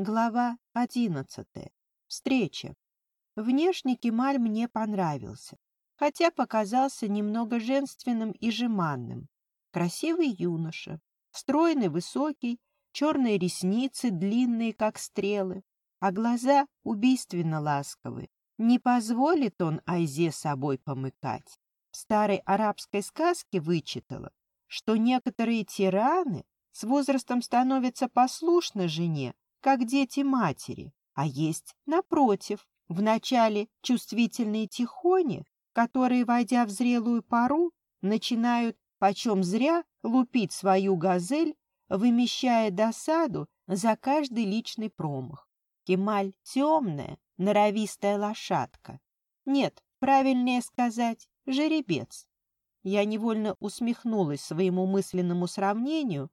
Глава одиннадцатая. Встреча. Внешне Кемаль мне понравился, хотя показался немного женственным и жеманным. Красивый юноша, стройный, высокий, черные ресницы, длинные, как стрелы, а глаза убийственно ласковые. Не позволит он Айзе собой помыкать. В старой арабской сказке вычитала, что некоторые тираны с возрастом становятся послушны жене, как дети матери, а есть, напротив, вначале чувствительные тихони, которые, войдя в зрелую пару, начинают почем зря лупить свою газель, вымещая досаду за каждый личный промах. Кемаль — темная, норовистая лошадка. Нет, правильнее сказать, жеребец. Я невольно усмехнулась своему мысленному сравнению,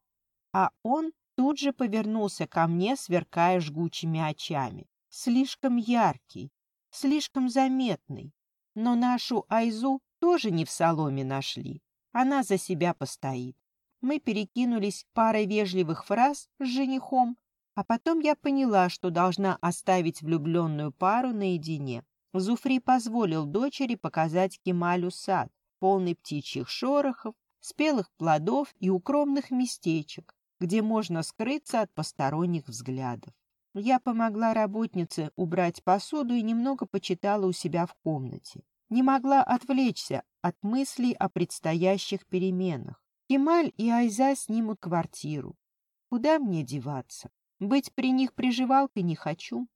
а он тут же повернулся ко мне, сверкая жгучими очами. Слишком яркий, слишком заметный. Но нашу Айзу тоже не в соломе нашли. Она за себя постоит. Мы перекинулись парой вежливых фраз с женихом, а потом я поняла, что должна оставить влюбленную пару наедине. Зуфри позволил дочери показать Кемалю сад, полный птичьих шорохов, спелых плодов и укромных местечек, где можно скрыться от посторонних взглядов. Я помогла работнице убрать посуду и немного почитала у себя в комнате. Не могла отвлечься от мыслей о предстоящих переменах. Кемаль и Айза снимут квартиру. Куда мне деваться? Быть при них приживалкой не хочу.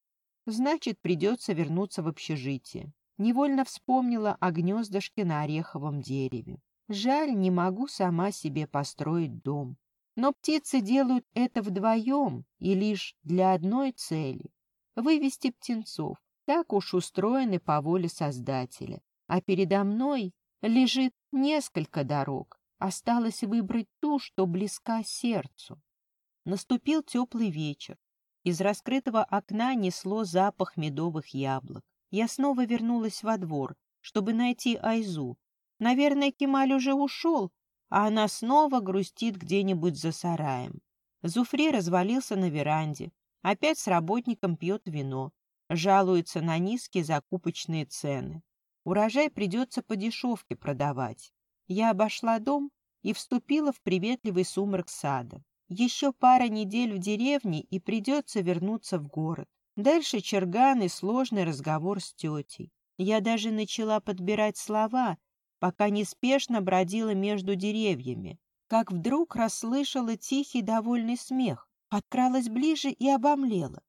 Значит, придется вернуться в общежитие. Невольно вспомнила о гнездышке на ореховом дереве. Жаль, не могу сама себе построить дом. Но птицы делают это вдвоем и лишь для одной цели — вывести птенцов. Так уж устроены по воле Создателя. А передо мной лежит несколько дорог. Осталось выбрать ту, что близка сердцу. Наступил теплый вечер. Из раскрытого окна несло запах медовых яблок. Я снова вернулась во двор, чтобы найти Айзу. Наверное, Кемаль уже ушел, а она снова грустит где-нибудь за сараем. Зуфри развалился на веранде, опять с работником пьет вино, жалуется на низкие закупочные цены. Урожай придется по дешевке продавать. Я обошла дом и вступила в приветливый сумрак сада. Еще пара недель в деревне, и придется вернуться в город. Дальше черган и сложный разговор с тетей. Я даже начала подбирать слова, пока неспешно бродила между деревьями, как вдруг расслышала тихий довольный смех, подкралась ближе и обомлела.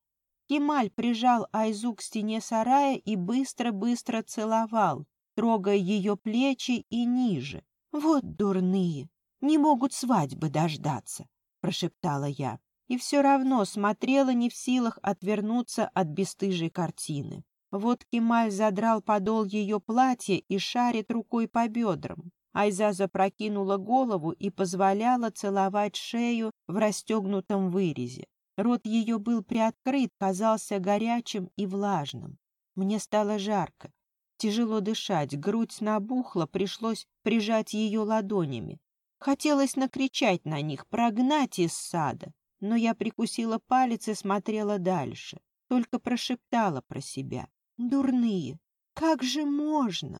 Кемаль прижал Айзу к стене сарая и быстро-быстро целовал, трогая ее плечи и ниже. «Вот дурные! Не могут свадьбы дождаться!» — прошептала я. И все равно смотрела не в силах отвернуться от бесстыжей картины. Вот Кемаль задрал подол ее платья и шарит рукой по бедрам. Айза запрокинула голову и позволяла целовать шею в расстегнутом вырезе. Рот ее был приоткрыт, казался горячим и влажным. Мне стало жарко. Тяжело дышать, грудь набухла, пришлось прижать ее ладонями. Хотелось накричать на них, прогнать из сада, но я прикусила палец и смотрела дальше, только прошептала про себя. Дурные! Как же можно?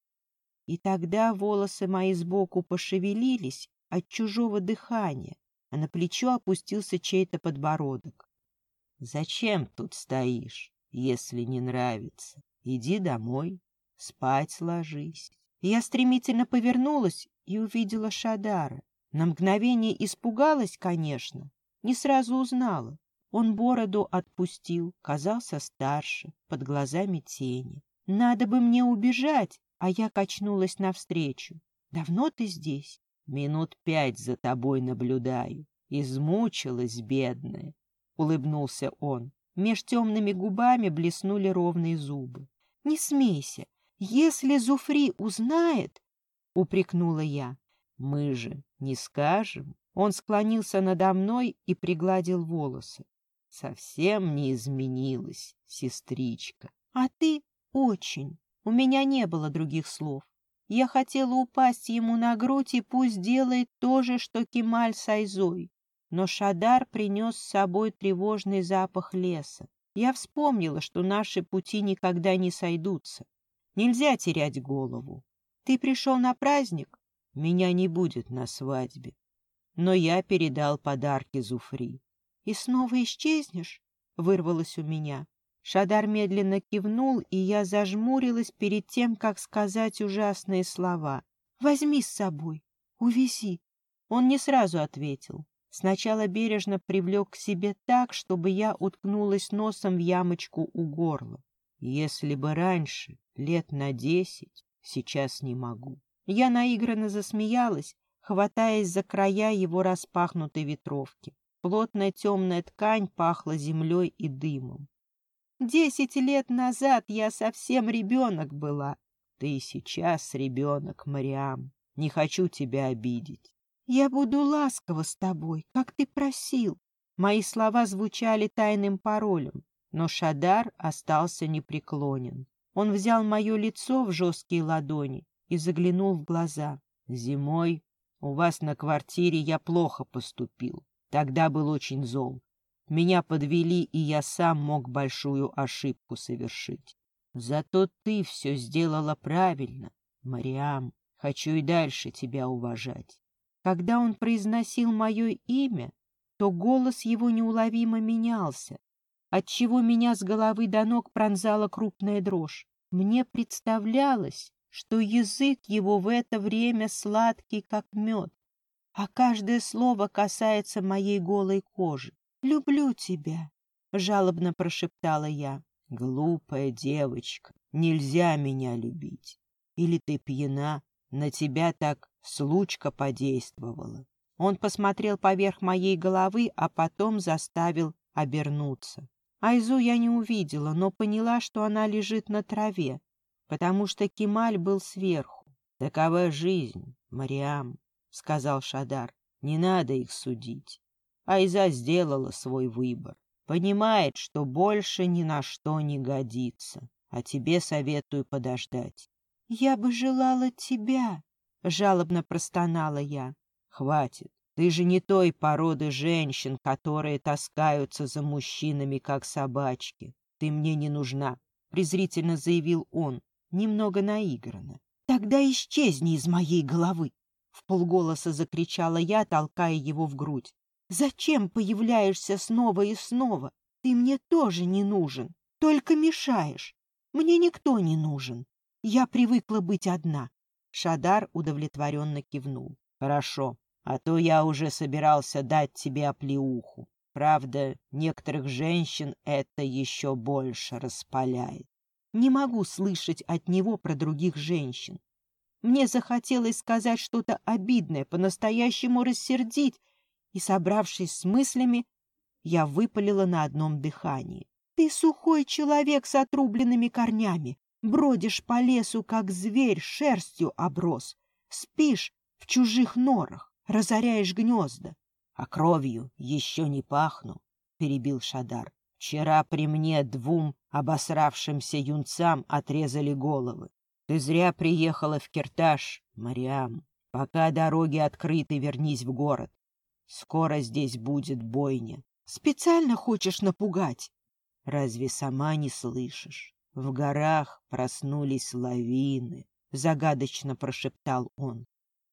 И тогда волосы мои сбоку пошевелились от чужого дыхания, а на плечо опустился чей-то подбородок. «Зачем тут стоишь, если не нравится? Иди домой, спать ложись». Я стремительно повернулась и увидела Шадара. На мгновение испугалась, конечно, не сразу узнала. Он бороду отпустил, казался старше, под глазами тени. Надо бы мне убежать, а я качнулась навстречу. Давно ты здесь? Минут пять за тобой наблюдаю. Измучилась, бедная, — улыбнулся он. Меж темными губами блеснули ровные зубы. — Не смейся. Если Зуфри узнает, — упрекнула я. — Мы же не скажем. Он склонился надо мной и пригладил волосы совсем не изменилась, сестричка. А ты очень. У меня не было других слов. Я хотела упасть ему на грудь, и пусть делает то же, что Кемаль с Айзой. но Шадар принес с собой тревожный запах леса. Я вспомнила, что наши пути никогда не сойдутся. Нельзя терять голову. Ты пришел на праздник? Меня не будет на свадьбе. Но я передал подарки Зуфри. И снова исчезнешь? Вырвалось у меня. Шадар медленно кивнул, и я зажмурилась перед тем, как сказать ужасные слова. «Возьми с собой, увези». Он не сразу ответил. Сначала бережно привлек к себе так, чтобы я уткнулась носом в ямочку у горла. Если бы раньше, лет на десять, сейчас не могу. Я наигранно засмеялась, хватаясь за края его распахнутой ветровки. Плотная темная ткань пахла землей и дымом. Десять лет назад я совсем ребенок была. Ты сейчас ребенок, Мариам. Не хочу тебя обидеть. Я буду ласкова с тобой, как ты просил. Мои слова звучали тайным паролем, но Шадар остался непреклонен. Он взял мое лицо в жесткие ладони и заглянул в глаза. Зимой у вас на квартире я плохо поступил. Тогда был очень зол. Меня подвели, и я сам мог большую ошибку совершить. Зато ты все сделала правильно, Мариам. Хочу и дальше тебя уважать. Когда он произносил мое имя, то голос его неуловимо менялся, отчего меня с головы до ног пронзала крупная дрожь. Мне представлялось, что язык его в это время сладкий, как мед, а каждое слово касается моей голой кожи. «Люблю тебя», — жалобно прошептала я. «Глупая девочка, нельзя меня любить. Или ты пьяна, на тебя так случка подействовала». Он посмотрел поверх моей головы, а потом заставил обернуться. Айзу я не увидела, но поняла, что она лежит на траве, потому что Кемаль был сверху. «Такова жизнь, Мариам», — сказал Шадар. «Не надо их судить. Айза сделала свой выбор. Понимает, что больше ни на что не годится. А тебе советую подождать. — Я бы желала тебя, — жалобно простонала я. — Хватит. Ты же не той породы женщин, которые таскаются за мужчинами, как собачки. Ты мне не нужна, — презрительно заявил он, немного наигранно. — Тогда исчезни из моей головы! — в полголоса закричала я, толкая его в грудь. Зачем появляешься снова и снова? Ты мне тоже не нужен, только мешаешь. Мне никто не нужен. Я привыкла быть одна. Шадар удовлетворенно кивнул. Хорошо, а то я уже собирался дать тебе оплеуху. Правда, некоторых женщин это еще больше распаляет. Не могу слышать от него про других женщин. Мне захотелось сказать что-то обидное, по-настоящему рассердить, и, собравшись с мыслями, я выпалила на одном дыхании. «Ты сухой человек с отрубленными корнями, бродишь по лесу, как зверь, шерстью оброс, спишь в чужих норах, разоряешь гнезда. А кровью еще не пахну», — перебил Шадар. «Вчера при мне двум обосравшимся юнцам отрезали головы. Ты зря приехала в Киртаж, Мариам. Пока дороги открыты, вернись в город. Скоро здесь будет бойня. Специально хочешь напугать? Разве сама не слышишь? В горах проснулись лавины, — загадочно прошептал он.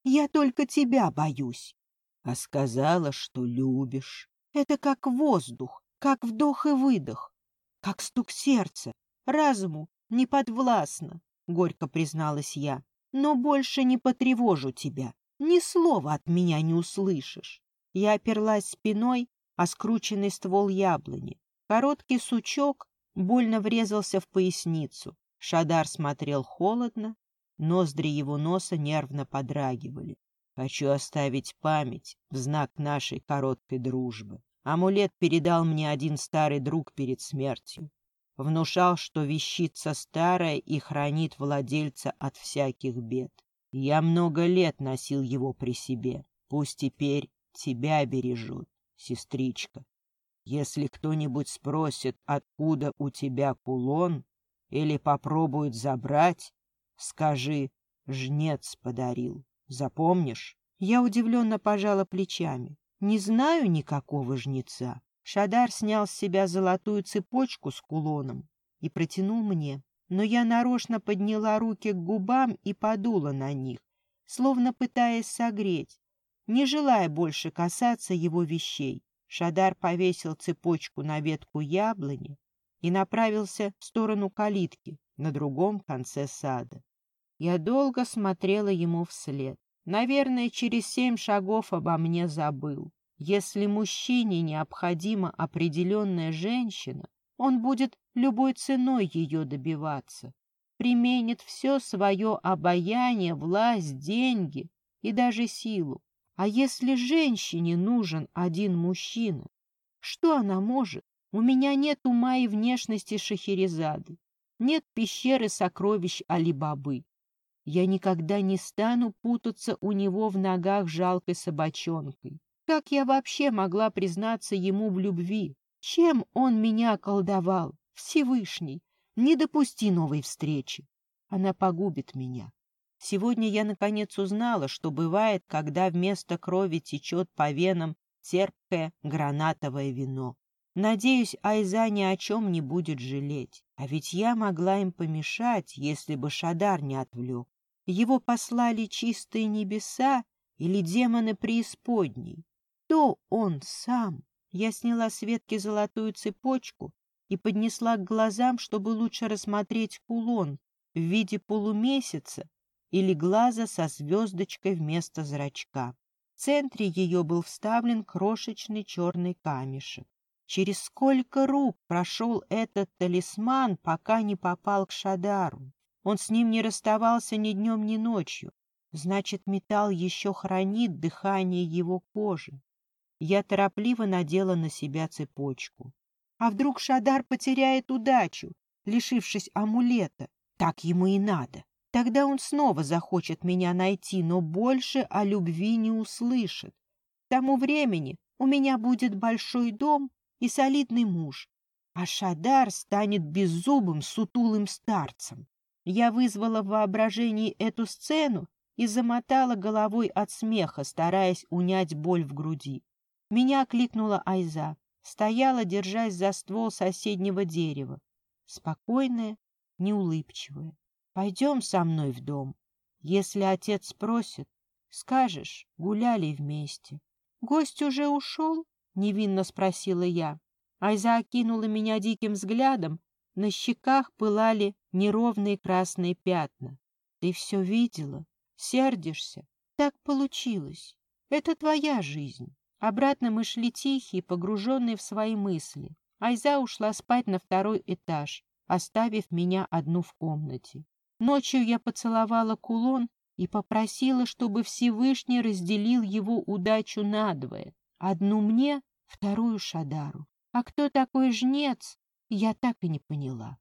Я только тебя боюсь. А сказала, что любишь. Это как воздух, как вдох и выдох, как стук сердца. Разуму не подвластно, — горько призналась я. Но больше не потревожу тебя. Ни слова от меня не услышишь. Я оперлась спиной о скрученный ствол яблони. Короткий сучок больно врезался в поясницу. Шадар смотрел холодно, ноздри его носа нервно подрагивали. Хочу оставить память в знак нашей короткой дружбы. Амулет передал мне один старый друг перед смертью. Внушал, что вещица старая и хранит владельца от всяких бед. Я много лет носил его при себе. Пусть теперь тебя бережут, сестричка. Если кто-нибудь спросит, откуда у тебя кулон, или попробует забрать, скажи, жнец подарил. Запомнишь? Я удивленно пожала плечами. Не знаю никакого жнеца. Шадар снял с себя золотую цепочку с кулоном и протянул мне. Но я нарочно подняла руки к губам и подула на них, словно пытаясь согреть, не желая больше касаться его вещей. Шадар повесил цепочку на ветку яблони и направился в сторону калитки на другом конце сада. Я долго смотрела ему вслед. Наверное, через семь шагов обо мне забыл. Если мужчине необходима определенная женщина, он будет любой ценой ее добиваться, применит все свое обаяние, власть, деньги и даже силу. А если женщине нужен один мужчина, что она может? У меня нет ума и внешности Шахерезады, нет пещеры сокровищ Алибабы. Я никогда не стану путаться у него в ногах жалкой собачонкой. Как я вообще могла признаться ему в любви? Чем он меня околдовал? Всевышний, не допусти новой встречи. Она погубит меня. Сегодня я наконец узнала, что бывает, когда вместо крови течет по венам терпкое гранатовое вино. Надеюсь, Айза ни о чем не будет жалеть. А ведь я могла им помешать, если бы Шадар не отвлек. Его послали чистые небеса или демоны преисподней кто он сам? Я сняла с ветки золотую цепочку и поднесла к глазам, чтобы лучше рассмотреть кулон в виде полумесяца или глаза со звездочкой вместо зрачка. В центре ее был вставлен крошечный черный камешек. Через сколько рук прошел этот талисман, пока не попал к Шадару? Он с ним не расставался ни днем, ни ночью. Значит, металл еще хранит дыхание его кожи. Я торопливо надела на себя цепочку. А вдруг Шадар потеряет удачу, лишившись амулета? Так ему и надо. Тогда он снова захочет меня найти, но больше о любви не услышит. К тому времени у меня будет большой дом и солидный муж, а Шадар станет беззубым, сутулым старцем. Я вызвала в воображении эту сцену и замотала головой от смеха, стараясь унять боль в груди. Меня кликнула Айза. Стояла, держась за ствол соседнего дерева. Спокойная, неулыбчивая. Пойдем со мной в дом. Если отец спросит, скажешь, гуляли вместе. Гость уже ушел? Невинно спросила я. Айза окинула меня диким взглядом. На щеках пылали неровные красные пятна. Ты все видела? Сердишься? Так получилось. Это твоя жизнь. Обратно мы шли тихие, погруженные в свои мысли. Айза ушла спать на второй этаж, оставив меня одну в комнате. Ночью я поцеловала кулон и попросила, чтобы Всевышний разделил его удачу надвое. Одну мне, вторую Шадару. А кто такой жнец, я так и не поняла.